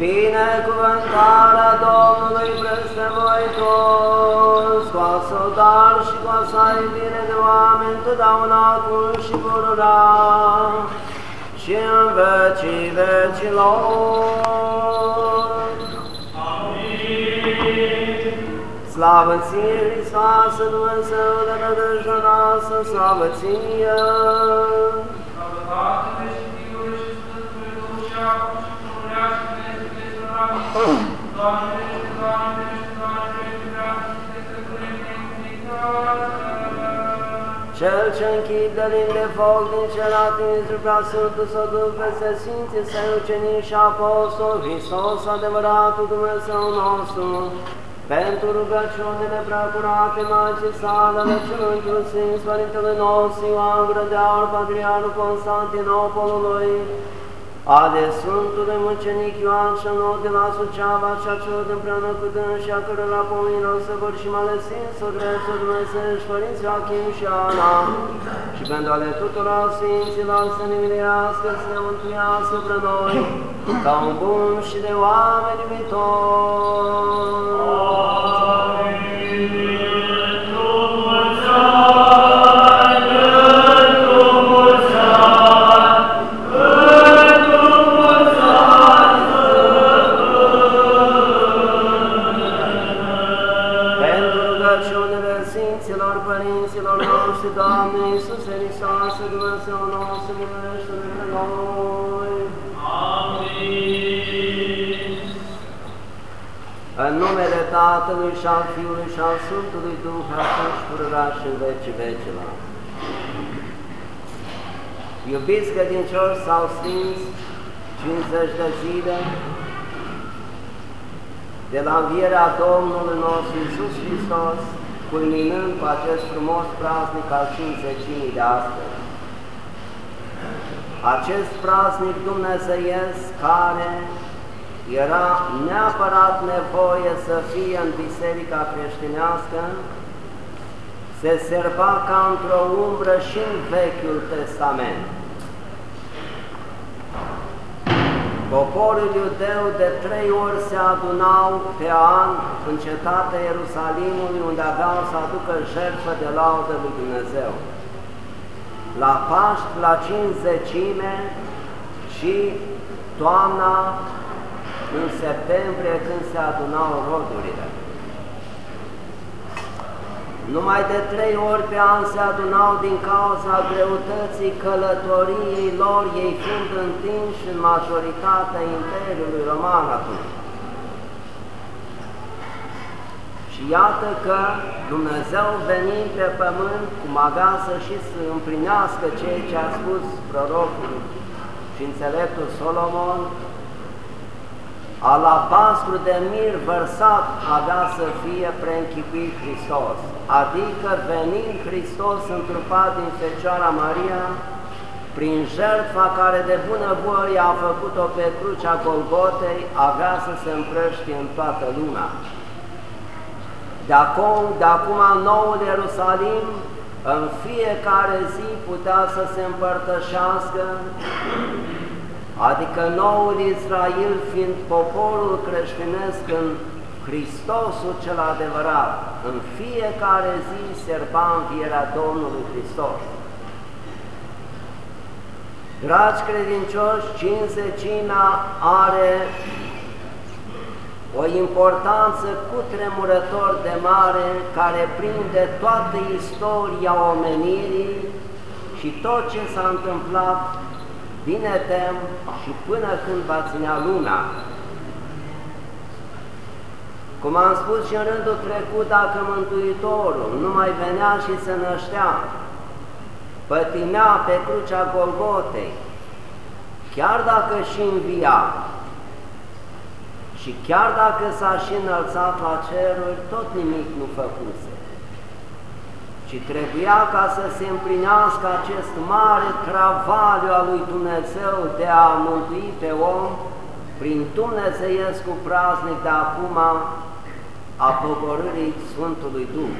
Binecuvântarea Domnului peste voi toți, cu asăltar și cu asa iubire de oameni, totdeauna acum și pururea și în vecii vecilor. Amin. Slavă ție, Hristoasă, Dumnezeu de nădejdea noastră, slavă ție! Slavă Tatălui și Fiului și Sfântului Duh și acum și pururea și Doamne, Doamne, Doamne, cel ce închide din de foc din cel atins prea Sfântul să duc peste Sfinții Săi ucenici și apostol, Hristos adevăratul Dumnezeu nostru, pentru rugăciunile preacurate Maicii sale, ale celui Sfinț, Părintele nostru Ioan Gură de Aur, Patriarul Constantinopolului, ale Sfântului Mucenic Ioan și nu de la Suceava și a celor de împreună cu dâns și a cărora pomenilor să vârșim ale Sfinților Dreeptul Dumnezeu și Părinții Achim și Ana și pentru ale tuturor Sfinților să ne milească, să ne mântuiască pre noi ca un bun și de oameni iubitori. Tatălui și al Fiului și al Sfântului Duh, acum și pururea și în vecii vecilor. Iubiți credincioși s-au stins 50 de zile de la învierea Domnului nostru Iisus Hristos, culminând cu acest frumos praznic al 50 de astăzi. Acest praznic dumnezeiesc care era neapărat nevoie să fie în biserica creștinească, se serva ca într-o umbră și în Vechiul Testament. Poporul iudeu de trei ori se adunau pe an în cetatea Ierusalimului, unde aveau să aducă jertfă de laudă lui Dumnezeu. La Paști, la cinzecime și toamna în septembrie când se adunau rodurile. Numai de trei ori pe an se adunau din cauza greutății călătoriei lor, ei fiind întinși în majoritatea Imperiului Roman atunci. Și iată că Dumnezeu venind pe pământ, cum avea să și să împlinească ceea ce a spus prorocul și înțeleptul Solomon, alabastru de mir vărsat avea să fie preînchipuit Hristos, adică venind Hristos întrupat din Fecioara Maria, prin jertfa care de bună voie a făcut-o pe crucea Golgotei, avea să se împrăștie în toată lumea. De acum, de acum noul Ierusalim, în fiecare zi putea să se împărtășească adică noul Israel fiind poporul creștinesc în Hristosul cel adevărat, în fiecare zi serba învierea Domnului Hristos. Dragi credincioși, cinzecina are o importanță cu tremurător de mare care prinde toată istoria omenirii și tot ce s-a întâmplat din Etem și până când va ținea luna. Cum am spus și în rândul trecut, dacă Mântuitorul nu mai venea și se năștea, pătimea pe crucea Golgotei, chiar dacă și învia, și chiar dacă s-a și înălțat la ceruri, tot nimic nu făcuse ci trebuia ca să se împlinească acest mare travaliu al lui Dumnezeu de a mântui pe om prin Dumnezeiescu praznic de acum a pogorârii Sfântului Duh.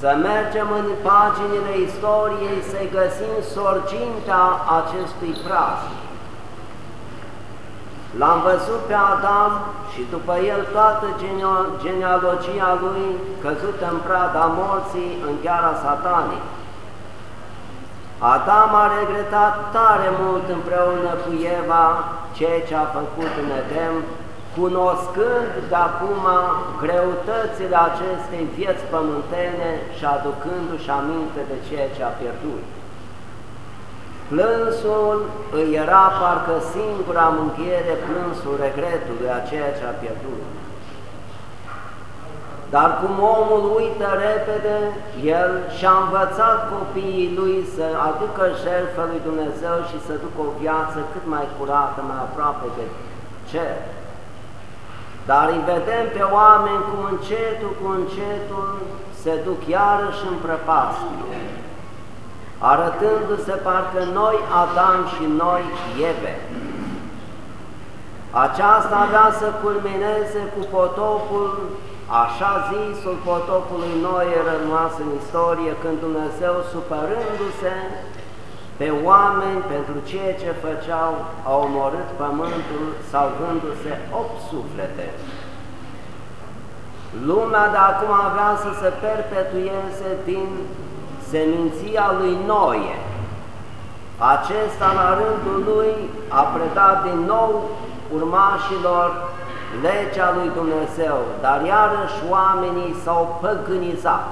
Să mergem în paginile istoriei să găsim sorgintea acestui praznic. L-am văzut pe Adam și după el toată genealogia lui căzută în prada morții în gheara satanii. Adam a regretat tare mult împreună cu Eva ceea ce a făcut în Edem, cunoscând de acum greutățile acestei vieți pământene și aducându-și aminte de ceea ce a pierdut. Plânsul îi era parcă singura mânchiere, plânsul regretului a ceea ce a pierdut. Dar cum omul uită repede, el și-a învățat copiii lui să aducă jertfă lui Dumnezeu și să ducă o viață cât mai curată, mai aproape de cer. Dar îi vedem pe oameni cum încetul cu încetul se duc iarăși în prăpastie, arătându-se parcă noi Adam și noi Eve. Aceasta avea să culmineze cu potopul Așa zisul potopului noi rămas în istorie când Dumnezeu, supărându-se pe oameni pentru ceea ce făceau, a omorât pământul, salvându-se opt suflete. Lumea de acum avea să se perpetueze din seminția lui Noie. Acesta, la rândul lui, a predat din nou urmașilor legea lui Dumnezeu, dar iarăși oamenii s-au păgânizat.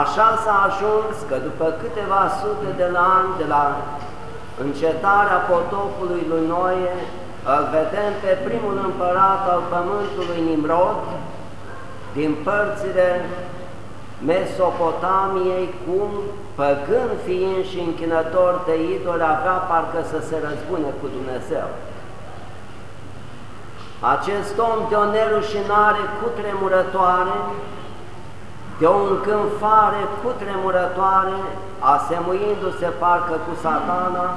Așa s-a ajuns că după câteva sute de ani de la încetarea potopului lui Noe, îl vedem pe primul împărat al pământului Nimrod, din părțile Mesopotamiei, cum, păgând fiind și închinător de idoli, avea parcă să se răzbune cu Dumnezeu. Acest om de o nerușinare cutremurătoare, de o încânfare cutremurătoare, asemuindu-se parcă cu satana,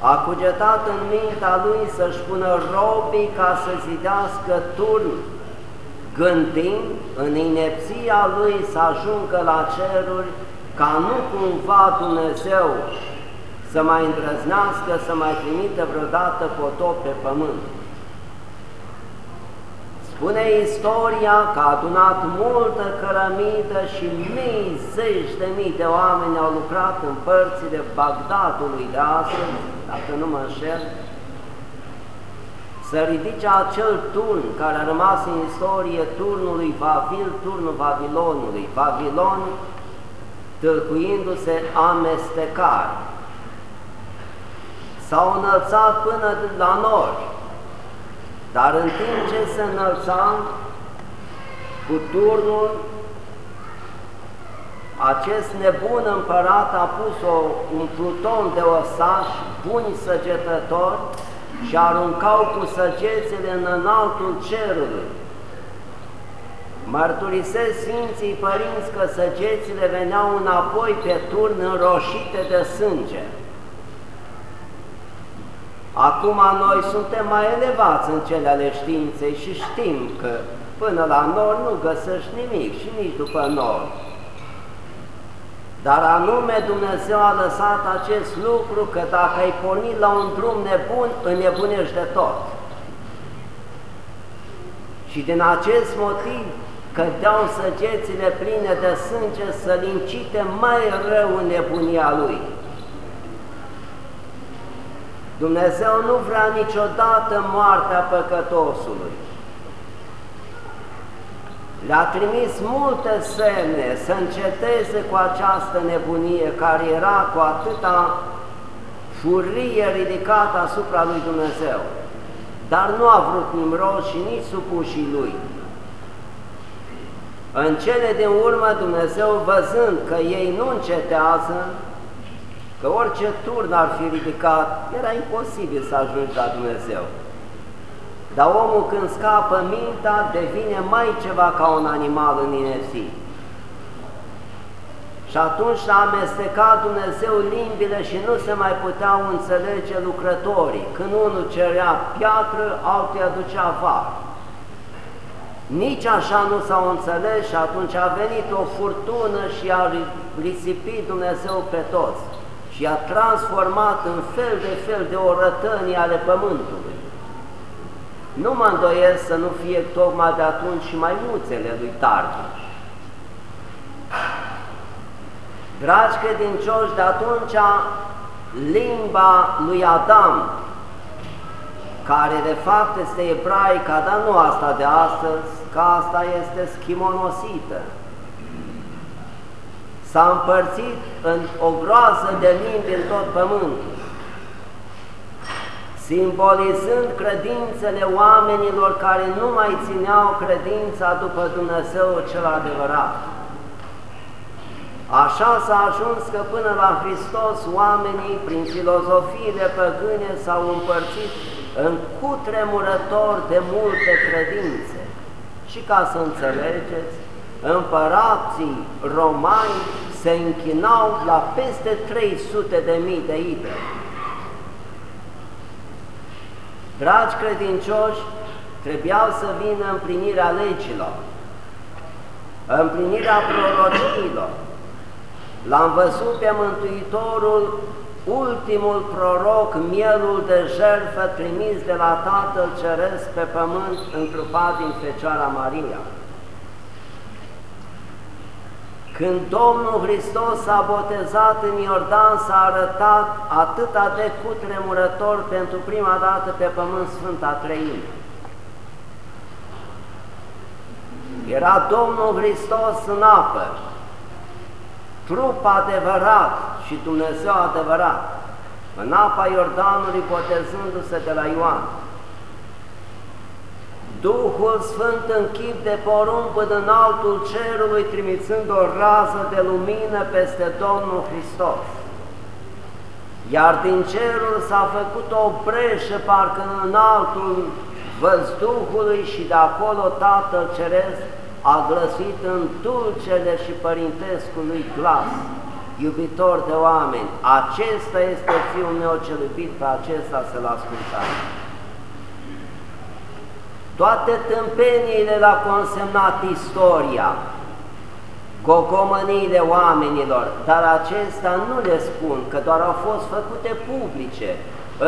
a cugetat în mintea lui să-și pună robii ca să zidească turn, gândind în inepția lui să ajungă la ceruri, ca nu cumva Dumnezeu să mai îndrăznească, să mai trimite vreodată potop pe pământ. Spune istoria că a adunat multă cărămidă și mii, zeci de mii de oameni au lucrat în părțile Bagdadului de astăzi, dacă nu mă înșel, să ridice acel turn care a rămas în istorie, turnul lui Vavil, turnul Babilonului, Babilon tâlcuindu-se amestecare. S-au înălțat până la nori, dar în timp ce se înălța cu turnul, acest nebun împărat a pus o, un pluton de osași buni săgetători și aruncau cu săgețele în înaltul cerului. Mărturisesc Sfinții Părinți că săgețile veneau înapoi pe turn înroșite de sânge. Acum noi suntem mai elevați în cele ale științei și știm că până la nor nu găsești nimic și nici după nor. Dar anume Dumnezeu a lăsat acest lucru că dacă ai pornit la un drum nebun, înnebunești de tot. Și din acest motiv cădeau săgețile pline de sânge să-l incite mai rău în nebunia lui. Dumnezeu nu vrea niciodată moartea păcătosului. Le-a trimis multe semne să înceteze cu această nebunie care era cu atâta furie ridicată asupra lui Dumnezeu. Dar nu a vrut Nimrod și nici supușii lui. În cele din urmă Dumnezeu, văzând că ei nu încetează, că orice turn ar fi ridicat, era imposibil să ajungi la Dumnezeu. Dar omul când scapă mintea, devine mai ceva ca un animal în inerție. Și atunci a amestecat Dumnezeu limbile și nu se mai puteau înțelege lucrătorii. Când unul cerea piatră, altul aducea var. Nici așa nu s-au înțeles și atunci a venit o furtună și a risipit Dumnezeu pe toți și i-a transformat în fel de fel de orătănii ale pământului. Nu mă îndoiesc să nu fie tocmai de atunci și mai muțele lui Tardiș. Dragi credincioși, de atunci limba lui Adam, care de fapt este ebraica, dar nu asta de astăzi, că asta este schimonosita, s-a împărțit în o groază de limbi în tot pământul, simbolizând credințele oamenilor care nu mai țineau credința după Dumnezeu cel adevărat. Așa s-a ajuns că până la Hristos oamenii, prin filozofiile păgâne, s-au împărțit în cutremurător de multe credințe. Și ca să înțelegeți, împărații romani se închinau la peste 300 de mii de idoli. Dragi credincioși, trebuiau să vină împlinirea legilor, împlinirea prorociilor. L-am văzut pe Mântuitorul, ultimul proroc, mielul de jertfă trimis de la Tatăl Ceresc pe pământ, întrupat din Fecioara Maria. Când Domnul Hristos s-a botezat în Iordan, s-a arătat atât de cutremurător pentru prima dată pe pământ Sfânta Trăimă. Era Domnul Hristos în apă, trup adevărat și Dumnezeu adevărat, în apa Iordanului botezându-se de la Ioan. Duhul Sfânt în chip de porumb în altul cerului, trimițând o rază de lumină peste Domnul Hristos. Iar din cerul s-a făcut o breșă, parcă în altul văzduhului și de acolo Tatăl Ceresc a glăsit în dulcele și părintescului glas, iubitor de oameni, acesta este Fiul meu cel iubit, pe acesta să-L ascultați. Toate tâmpeniile l-a consemnat istoria, gogomăniile oamenilor, dar acestea nu le spun, că doar au fost făcute publice,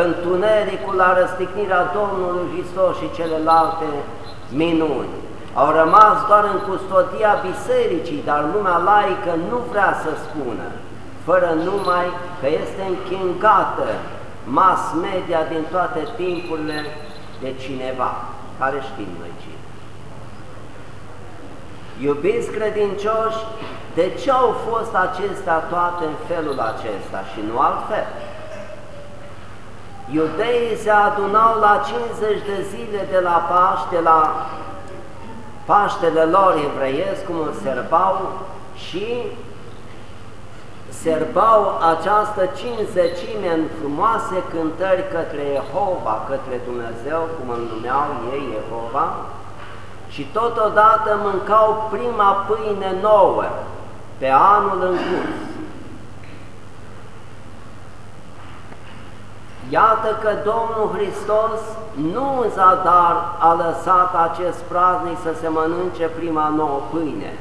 întunericul la răstignirea Domnului Hristos și celelalte minuni. Au rămas doar în custodia bisericii, dar lumea laică nu vrea să spună, fără numai că este închingată mass media din toate timpurile de cineva care știm noi cine. Iubiți credincioși, de ce au fost acestea toate în felul acesta și nu altfel? Iudeii se adunau la 50 de zile de la Paște, la Paștele lor evreiesc, cum îl serbau, și serbau această cinzecime în frumoase cântări către Jehova, către Dumnezeu, cum îl numeau ei Jehova, și totodată mâncau prima pâine nouă pe anul în curs. Iată că Domnul Hristos nu în zadar a lăsat acest praznic să se mănânce prima nouă pâine,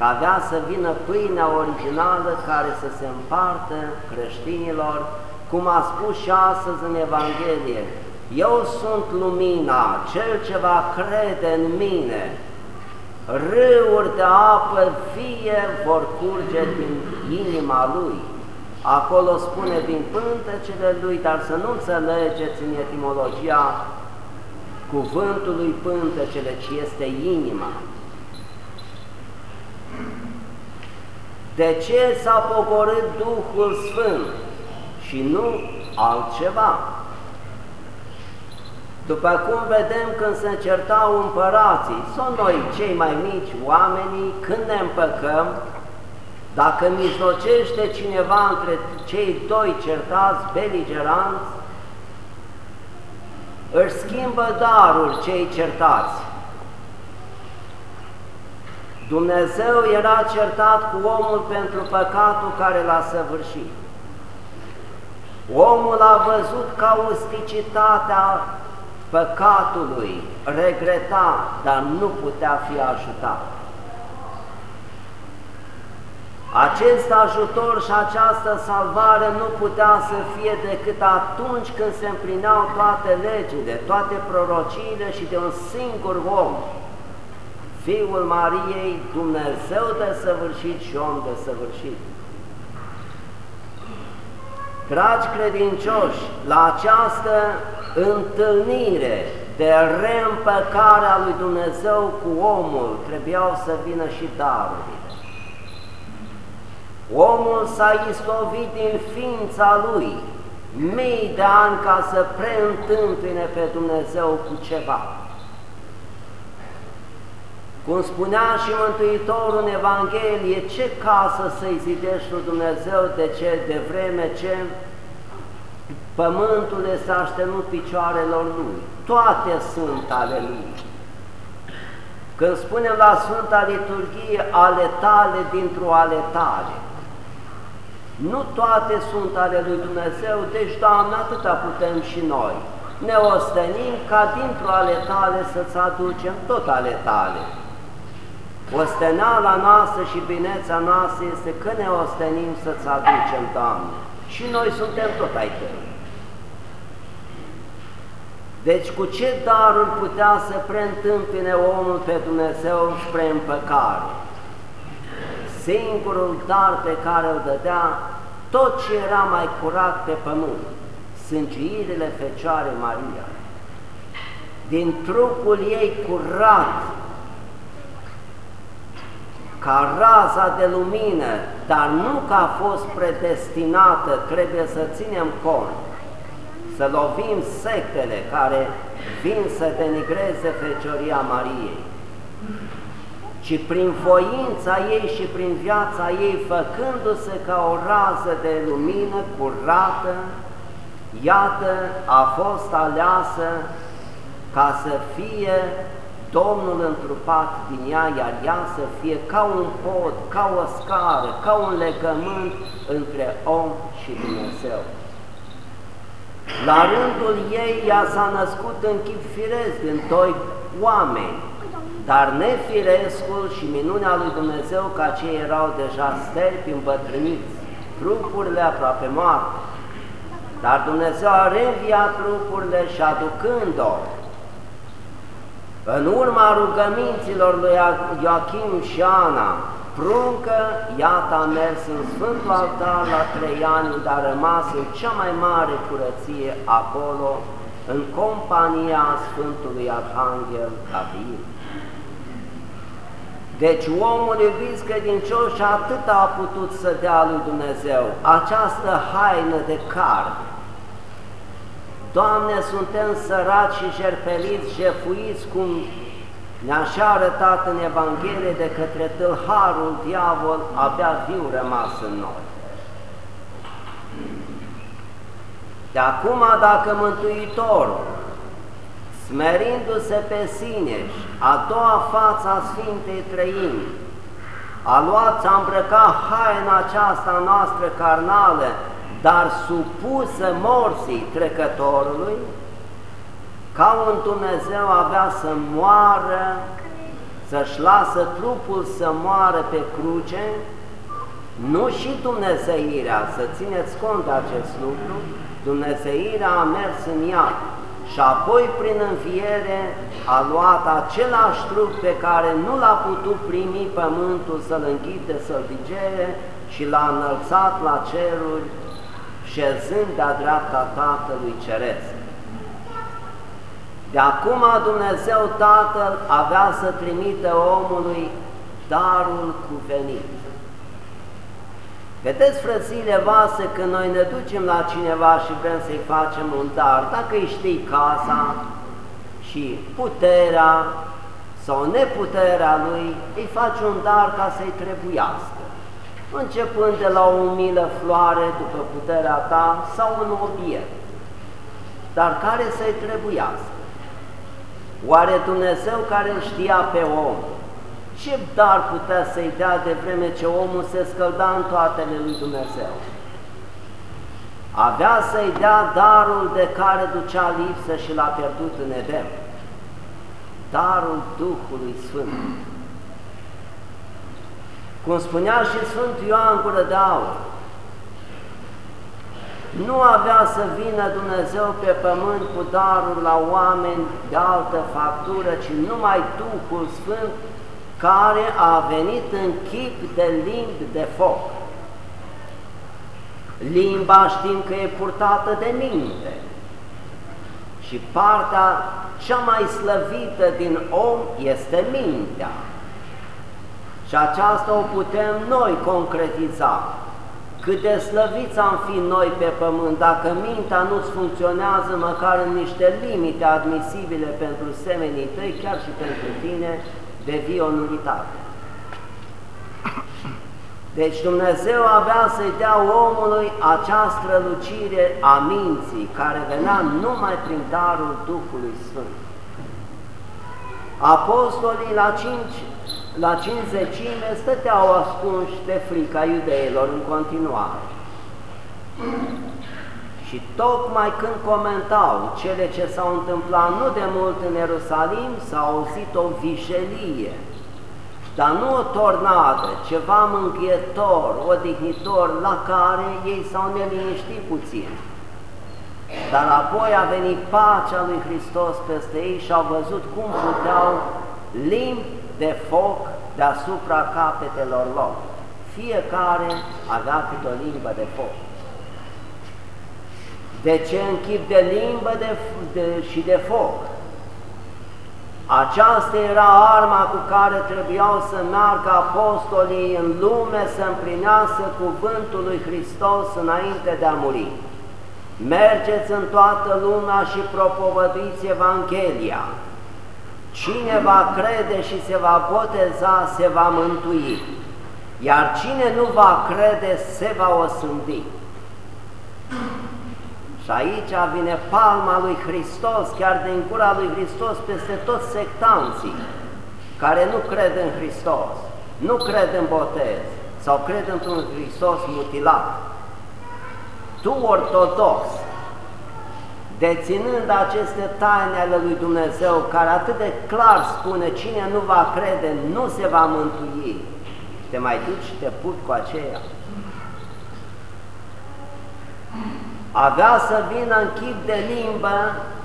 că avea să vină pâinea originală care să se împartă creștinilor, cum a spus și astăzi în Evanghelie, eu sunt lumina, cel ce va crede în mine, râuri de apă fie vor curge din inima lui. Acolo spune din pântecele lui, dar să nu înțelegeți în etimologia cuvântului pântecele, ci este inima. De ce s-a pogorât Duhul Sfânt și nu altceva? După cum vedem când se certau împărații, sunt noi cei mai mici oamenii, când ne împăcăm, dacă mijlocește cineva între cei doi certați, beligeranți, își schimbă darul cei certați Dumnezeu era certat cu omul pentru păcatul care l-a săvârșit. Omul a văzut ca usticitatea păcatului, regreta, dar nu putea fi ajutat. Acest ajutor și această salvare nu putea să fie decât atunci când se împlineau toate legile, toate prorociile și de un singur om, Fiul Mariei, Dumnezeu de săvârșit și om de săvârșit. Dragi credincioși, la această întâlnire de reîmpăcare a lui Dumnezeu cu omul trebuiau să vină și darurile. Omul s-a istovit din ființa lui mii de ani ca să preîntâmpine pe Dumnezeu cu ceva. Cum spunea și Mântuitorul în Evanghelie, ce casă să-i zidești lui Dumnezeu de ce de vreme ce pământul este aștenut picioarelor Lui. Toate sunt ale Lui. Când spunem la Sfânta Liturghie, ale tale dintr-o ale tale, nu toate sunt ale lui Dumnezeu, deci, Doamne, atâta putem și noi. Ne ostenim ca dintr-o ale tale să-ți aducem tot ale tale. Ostenala noastră și bineța noastră este că ne ostenim să-ți aducem, Doamne. Și noi suntem tot ai tăi. Deci cu ce daruri putea să preîntâmpine omul pe Dumnezeu spre împăcare? Singurul dar pe care îl dădea tot ce era mai curat pe pământ, sângiirile Fecioare Maria. Din trupul ei curat, ca raza de lumină, dar nu că a fost predestinată, trebuie să ținem cont, să lovim sectele care vin să denigreze Fecioria Mariei, ci prin voința ei și prin viața ei, făcându-se ca o rază de lumină curată, iată, a fost aleasă ca să fie Domnul întrupat din ea, iar ea să fie ca un pod, ca o scară, ca un legământ între om și Dumnezeu. La rândul ei, ea s-a născut în chip firesc din doi oameni, dar nefirescul și minunea lui Dumnezeu ca cei erau deja sterpi îmbătrâniți, trupurile aproape moarte. Dar Dumnezeu a reînviat trupurile și aducând-o în urma rugăminților lui Joachim și Ana, pruncă, iată a mers în Sfântul Altar la trei ani, dar a rămas în cea mai mare curăție acolo, în compania Sfântului Arhanghel Gabriel. Deci omul iubiți credincioși atât a putut să dea lui Dumnezeu această haină de carte. Doamne, suntem săraci și jerpeliți, jefuiți cum ne-a arătat în Evanghelie de către tâlharul diavol, abia viu rămas în noi. De acum, dacă Mântuitorul smerindu-se pe sine și a doua față a Sfintei Trăimi, a luat, a îmbrăcat haina aceasta noastră carnală, dar supusă morții trecătorului, ca un Dumnezeu avea să moară, să-și lasă trupul să moară pe cruce, nu și Dumnezeirea, să țineți cont de acest lucru, Dumnezeirea a mers în iad, și apoi prin înviere a luat același trup pe care nu l-a putut primi pământul să-l înghite, să-l digere și l-a înălțat la ceruri, șezând de-a dreapta Tatălui Ceresc. De acum Dumnezeu Tatăl avea să trimite omului darul cuvenit. Vedeți, frățile voastre, când noi ne ducem la cineva și vrem să-i facem un dar, dacă îi știi casa și puterea sau neputerea lui, îi faci un dar ca să-i trebuiască. Începând de la o milă floare după puterea ta sau un obiect, dar care să-i trebuiască. Oare Dumnezeu care îl știa pe om, ce dar putea să-i dea de vreme ce omul se scălda în toatele lui Dumnezeu? Avea să-i dea darul de care ducea lipsă și l-a pierdut în Eden, darul Duhului Sfânt. Cum spunea și Sfântul Ioan Gură de Aur, nu avea să vină Dumnezeu pe pământ cu daruri la oameni de altă factură, ci numai Duhul Sfânt care a venit în chip de limbi de foc. Limba știm că e purtată de minte și partea cea mai slăvită din om este mintea. Și aceasta o putem noi concretiza. Cât de slăviți am fi noi pe pământ dacă mintea nu-ți funcționează măcar în niște limite admisibile pentru semenii tăi, chiar și pentru tine, devii o nulitate. Deci Dumnezeu avea să-i dea omului acea strălucire a minții, care venea numai prin darul Duhului Sfânt. Apostolii la cinci, la cincizecime stăteau ascunși de frica iudeilor în continuare. Și tocmai când comentau cele ce s-au întâmplat nu de mult în Ierusalim, s-a auzit o vișelie dar nu o tornadă, ceva mânchietor, odihnitor, la care ei s-au neliniștit puțin. Dar apoi a venit pacea lui Hristos peste ei și au văzut cum puteau limbi de foc deasupra capetelor lor. Fiecare avea câte o limbă de foc. De ce în chip de limbă de, de, și de foc? Aceasta era arma cu care trebuiau să meargă apostolii în lume să împlinească cuvântul lui Hristos înainte de a muri. Mergeți în toată lumea și propovăduiți Evanghelia. Cine va crede și se va boteza, se va mântui, iar cine nu va crede, se va osândi. Și aici vine palma lui Hristos, chiar din gura lui Hristos, peste toți sectanții care nu cred în Hristos, nu cred în botez sau cred într-un Hristos mutilat. Tu, ortodox, deținând aceste taine ale lui Dumnezeu, care atât de clar spune cine nu va crede, nu se va mântui, te mai duci și te put cu aceea avea să vină în chip de limbă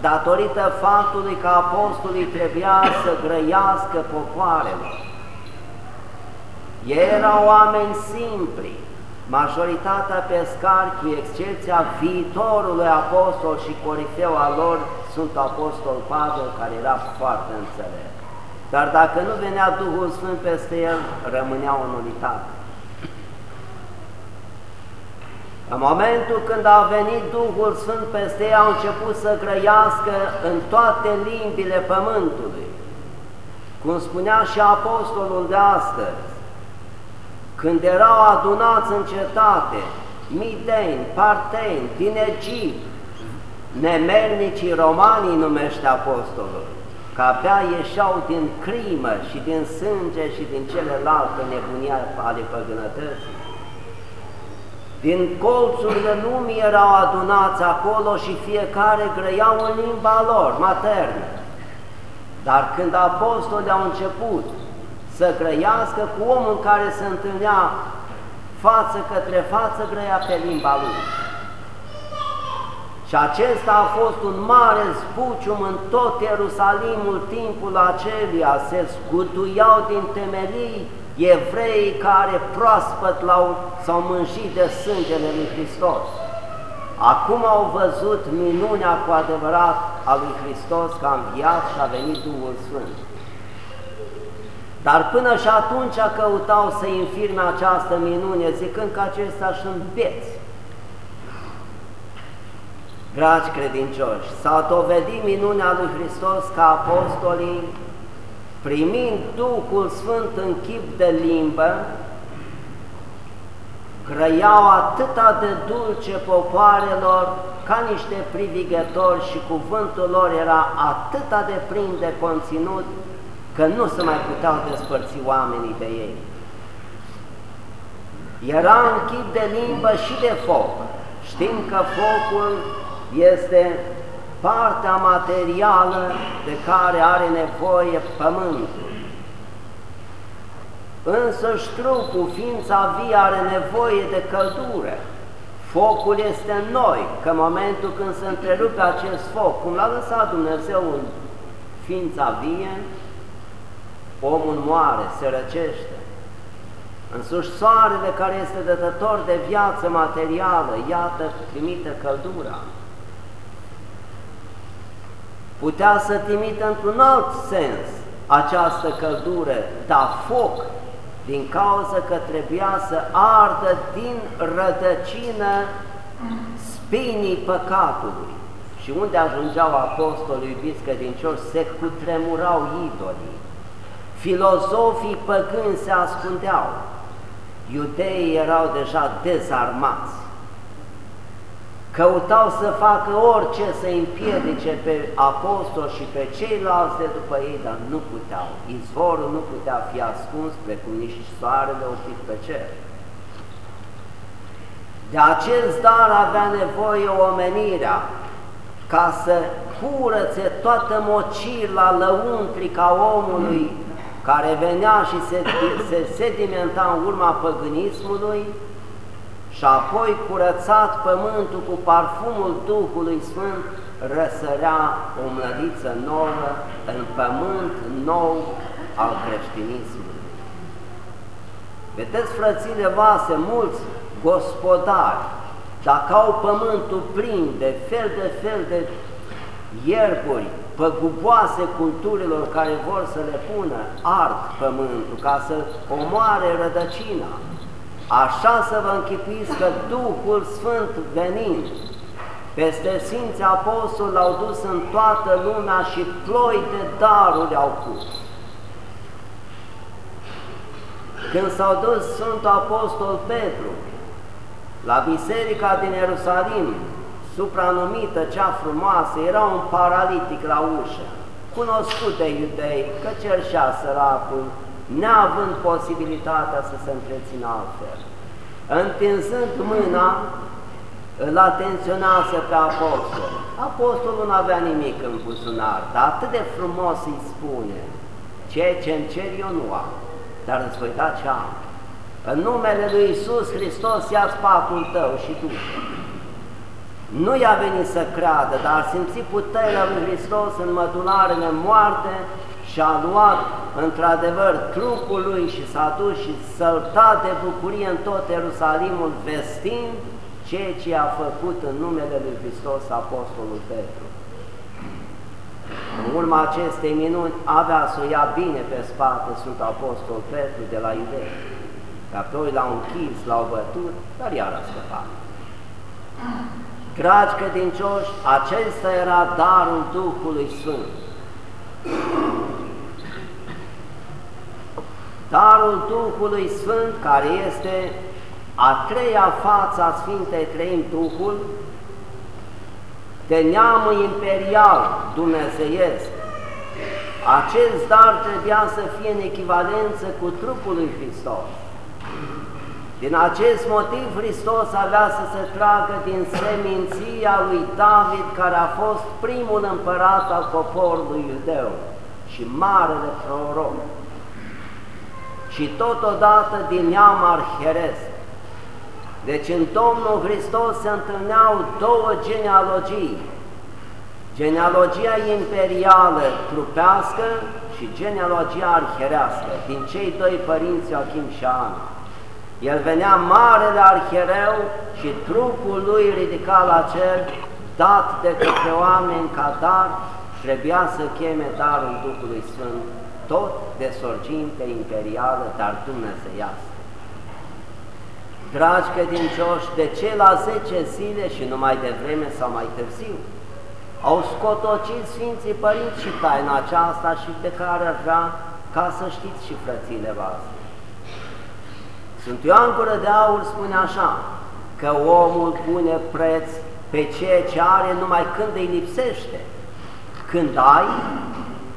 datorită faptului că apostolii trebuia să grăiască popoarele. Ei erau oameni simpli, majoritatea pescari, cu excepția viitorului apostol și corifeu al lor, sunt apostol Pavel, care era foarte înțelept. Dar dacă nu venea Duhul Sfânt peste el, rămânea o nulitate. În momentul când a venit Duhul Sfânt peste ei, au început să grăiască în toate limbile pământului. Cum spunea și apostolul de astăzi, când erau adunați în cetate, mideni, parteni, din Egipt, nemernicii romanii numește apostolul, că abia ieșeau din crimă și din sânge și din celelalte nebunia ale păgânătății. Din colțurile lumii erau adunați acolo și fiecare grăiau în limba lor maternă. Dar când apostolii au început să grăiască cu omul care se întâlnea față către față, grăia pe limba lui. Și acesta a fost un mare spucium în tot Ierusalimul timpul acelia, se scutuiau din temelii evrei care proaspăt s-au mânjit de sângele lui Hristos. Acum au văzut minunea cu adevărat a lui Hristos că a înviat și a venit Duhul Sfânt. Dar până și atunci căutau să infirme această minune, zicând că acestea sunt beți. Dragi credincioși, s-a dovedit minunea lui Hristos ca apostolii primind Duhul Sfânt în chip de limbă, grăiau atâta de dulce popoarelor ca niște privigători și cuvântul lor era atâta de plin de conținut că nu se mai puteau despărți oamenii de ei. Era în chip de limbă și de foc. Știm că focul este partea materială de care are nevoie pământul. Însăși trupul, ființa vie, are nevoie de căldură. Focul este în noi, că în momentul când se întrerupe acest foc, cum l-a lăsat Dumnezeu în ființa vie, omul moare, se răcește. Însuși soarele care este dătător de viață materială, iată, trimite căldura. Putea să trimită într-un alt sens această căldură, dar foc, din cauza că trebuia să ardă din rădăcină spinii păcatului. Și unde ajungeau apostolii iubiți credincioși, se cutremurau idolii. Filozofii păgâni se ascundeau, iudeii erau deja dezarmați. Căutau să facă orice să împiedice pe apostoli și pe ceilalți de după ei, dar nu puteau. Izvorul nu putea fi ascuns precum nici soarele oprit pe cer. De acest dar avea nevoie omenirea ca să curățe toată mocila lăuntrica omului care venea și se, se sedimenta în urma păgânismului și apoi curățat pământul cu parfumul Duhului Sfânt, răsărea o mlădiță nouă în pământ nou al creștinismului. Vedeți, frățile voastre, mulți gospodari, dacă au pământul plin de fel de fel de ierburi, păguboase culturilor care vor să le pună ard pământul ca să omoare rădăcina. Așa să vă închipuiți că Duhul Sfânt venind peste Sfinții Apostoli l-au dus în toată lumea și ploi de daruri au pus. Când s-au dus Sfântul Apostol Petru la biserica din Ierusalim, supranumită cea frumoasă, era un paralitic la ușă, cunoscut de iudei, că cerșea săracul, neavând posibilitatea să se întrețină altfel. Întinzând mâna, îl atenționase pe apostol. Apostolul nu avea nimic în buzunar, dar atât de frumos îi spune, ceea ce în cer eu nu am, dar îți voi da ce am. În numele Lui Isus Hristos ia patul tău și tu. Nu i-a venit să creadă, dar a simțit puterea lui Hristos în mădularele moarte și a luat într-adevăr trupul lui și s-a dus și sălta de bucurie în tot Ierusalimul vestind ceea ce a făcut în numele lui Hristos Apostolul Petru. În urma acestei minuni avea să o ia bine pe spate sunt Apostol Petru de la iudei. Că apoi l-au închis, l-au bătut, dar iar a scăpat. Dragi credincioși, acesta era darul Duhului Sfânt. Darul Duhului Sfânt, care este a treia față a Sfintei Treim Duhul, de neamul imperial dumnezeiesc. Acest dar trebuia să fie în echivalență cu trupul lui Hristos. Din acest motiv Hristos avea să se tragă din seminția lui David, care a fost primul împărat al poporului iudeu și marele proroc. Și totodată din neam arheresc. Deci în Domnul Hristos se întâlneau două genealogii, genealogia imperială trupească și genealogia arherească, din cei doi părinți Joachim și Ana. El venea marele arhereu și trupul lui ridica la cer, dat de către oameni ca dar, trebuia să cheme darul Duhului Sfânt, tot de sorginte imperială, dar dumnezeiască. Dragi credincioși, de ce la 10 zile și numai de vreme sau mai târziu au scotocit Sfinții Părinți și taina aceasta și de care ar vrea ca să știți și frățile voastre. Sunt Ioan Gură de Aur spune așa, că omul pune preț pe ceea ce are numai când îi lipsește. Când ai,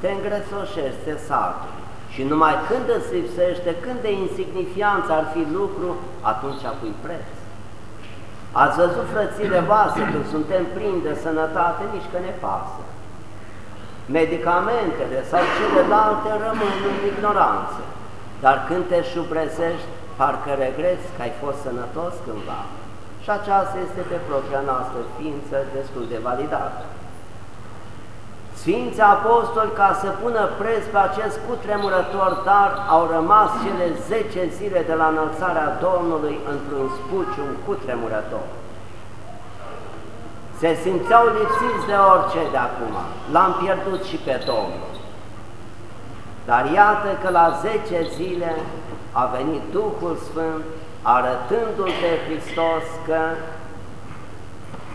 te îngrețoșești, te satul. Și numai când îți lipsește, când de insignifianță ar fi lucru, atunci pui preț. Ați văzut frățile voastre când suntem plini de sănătate, nici că ne pasă. Medicamentele sau celelalte rămân în ignoranță. dar când te șubrezești, parcă regreți că ai fost sănătos cândva. Și aceasta este pe propria noastră ființă destul de validată. Sfinții apostoli, ca să pună preț pe acest cutremurător dar, au rămas cele 10 zile de la înălțarea Domnului într-un spucium cutremurător. Se simțeau lipsiți de orice de acum, l-am pierdut și pe Domnul. Dar iată că la 10 zile a venit Duhul Sfânt arătându-l pe Hristos că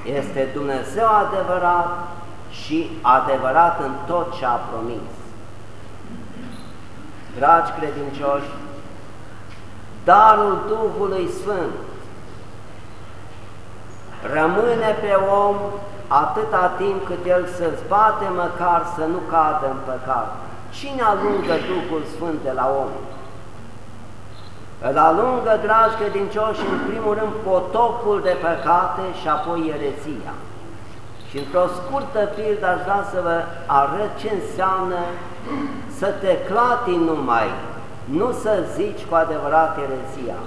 este Dumnezeu adevărat și adevărat în tot ce a promis. Dragi credincioși, darul Duhului Sfânt rămâne pe om atâta timp cât el se zbate măcar să nu cadă în păcat. Cine alungă Duhul Sfânt de la om? Îl alungă, dragi credincioși, în primul rând potopul de păcate și apoi erezia. Și într-o scurtă pildă aș vrea să vă arăt ce înseamnă să te clati numai, nu să zici cu adevărat erezia.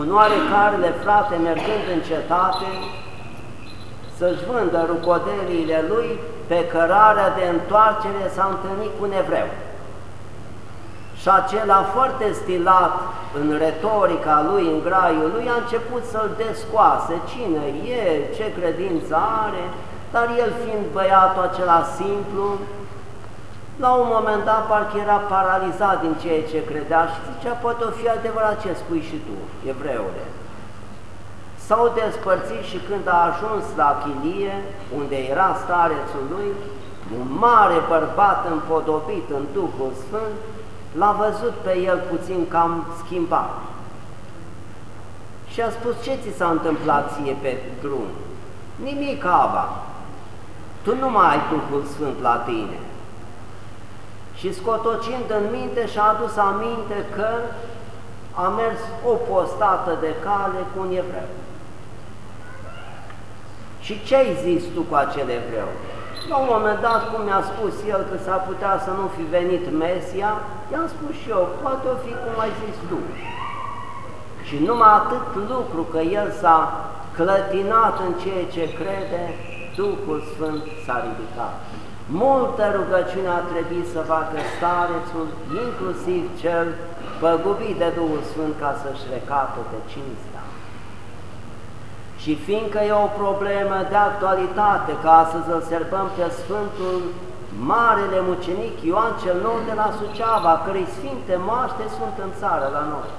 Un oarecarele frate mergând în cetate să-și vândă rucodeliile lui, pe cărarea de întoarcere s-a întâlnit cu un evreu. Și acela foarte stilat în retorica lui, în graiul lui, a început să-l descoase cine e, ce credință are, dar el fiind băiatul acela simplu, la un moment dat parcă era paralizat din ceea ce credea și zicea, poate o fi adevărat ce spui și tu, evreule. S-au despărțit și când a ajuns la Chilie, unde era starețul lui, un mare bărbat împodobit în Duhul Sfânt, l-a văzut pe el puțin cam schimbat. Și a spus, ce ți s-a întâmplat ție pe drum? Nimic, Ava, tu nu mai ai Duhul Sfânt la tine. Și scotocind în minte și-a adus aminte că a mers o postată de cale cu un evreu. Și ce ai zis tu cu acel evreu? La un moment dat, cum mi-a spus el că s-ar putea să nu fi venit Mesia, i-am spus și eu, poate o fi cum ai zis tu. Și numai atât lucru că el s-a clătinat în ceea ce crede, Duhul Sfânt s-a ridicat. Multă rugăciune a trebuit să facă starețul, inclusiv cel păgubit de Duhul Sfânt ca să-și recapete cinstea. Și fiindcă e o problemă de actualitate, ca să îl serbăm pe Sfântul Marele Mucenic Ioan cel Nou de la Suceava, cărei Sfinte Moaște sunt în țară la noi.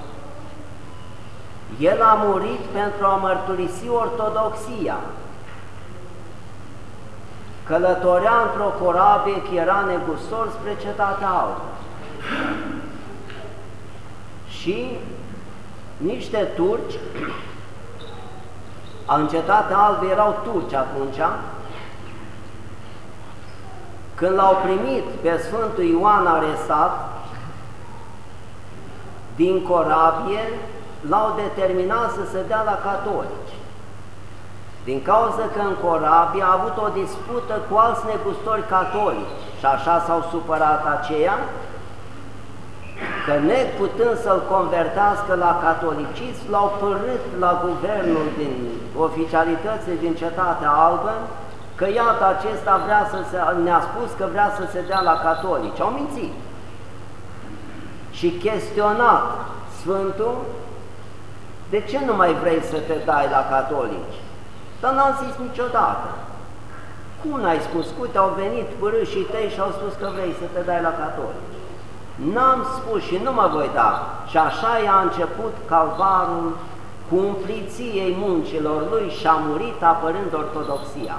El a murit pentru a mărturisi ortodoxia. Călătorea într-o corabie că era negustor spre cetatea altă. Și niște turci în cetatea albă erau turci atunci, când l-au primit pe Sfântul Ioan arestat din corabie, l-au determinat să se dea la catolici. Din cauza că în corabie a avut o dispută cu alți negustori catolici și așa s-au supărat aceia că neputând să-l convertească la catolicism, l-au părât la guvernul din oficialitățile din Cetatea Albă, că iată acesta vrea să se, ne-a spus că vrea să se dea la catolici. Au mințit. Și chestionat Sfântul, de ce nu mai vrei să te dai la catolici? Dar n-am zis niciodată. Cum n-ai spus? Uite, au venit părâșii tăi și au spus că vrei să te dai la catolici. N-am spus și nu mă voi da. Și așa i-a început calvarul cu umpliției muncilor lui și a murit apărând ortodoxia.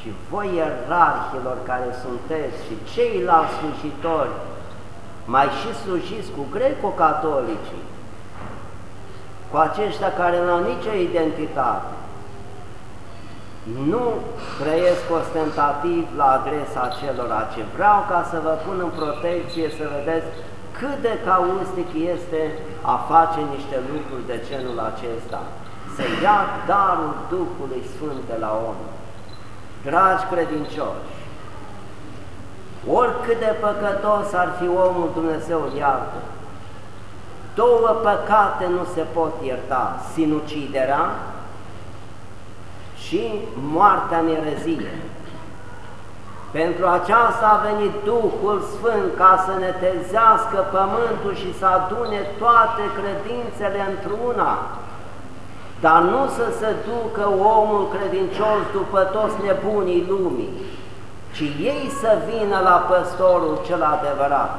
Și voi ierarhilor care sunteți și ceilalți slujitori, mai și slujiți cu greco-catolicii, cu aceștia care nu au nicio identitate, nu trăiesc ostentativ la adresa celor ce vreau ca să vă pun în protecție să vedeți cât de caustic este a face niște lucruri de genul acesta. Să ia darul Duhului Sfânt de la om. Dragi credincioși, oricât de păcătos ar fi omul, Dumnezeu îl iartă. Două păcate nu se pot ierta, sinuciderea și moartea în erezie. Pentru aceasta a venit Duhul Sfânt ca să ne tezească pământul și să adune toate credințele într-una, dar nu să se ducă omul credincios după toți nebunii lumii, ci ei să vină la păstorul cel adevărat.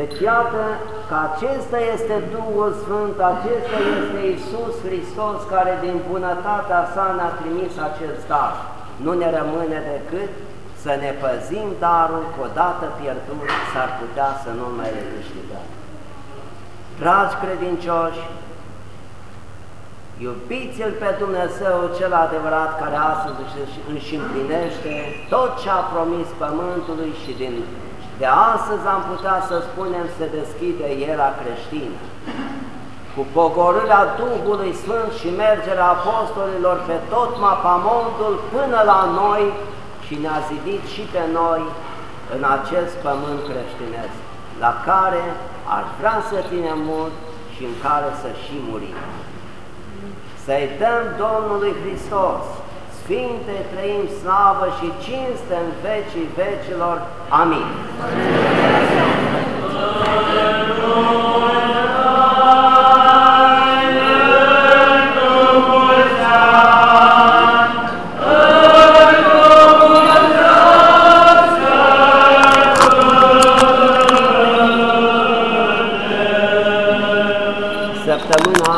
Deci iată că acesta este Duhul Sfânt, acesta este Iisus Hristos care din bunătatea sa ne-a trimis acest dar. Nu ne rămâne decât să ne păzim darul, că odată pierdut s-ar putea să nu mai recâștigăm. Dragi credincioși, iubiți-L pe Dumnezeu cel adevărat care astăzi își împlinește tot ce a promis pământului și din de astăzi am putea să spunem se deschide era creștină. Cu pogorârea Duhului Sfânt și mergerea apostolilor pe tot mapamondul până la noi și ne-a zidit și pe noi în acest pământ creștinesc, la care aș vrea să ținem mult și în care să și murim. Să-i dăm Domnului Hristos Sfinte, trăim slavă și cinste în vecii vecilor. Amin. Amin.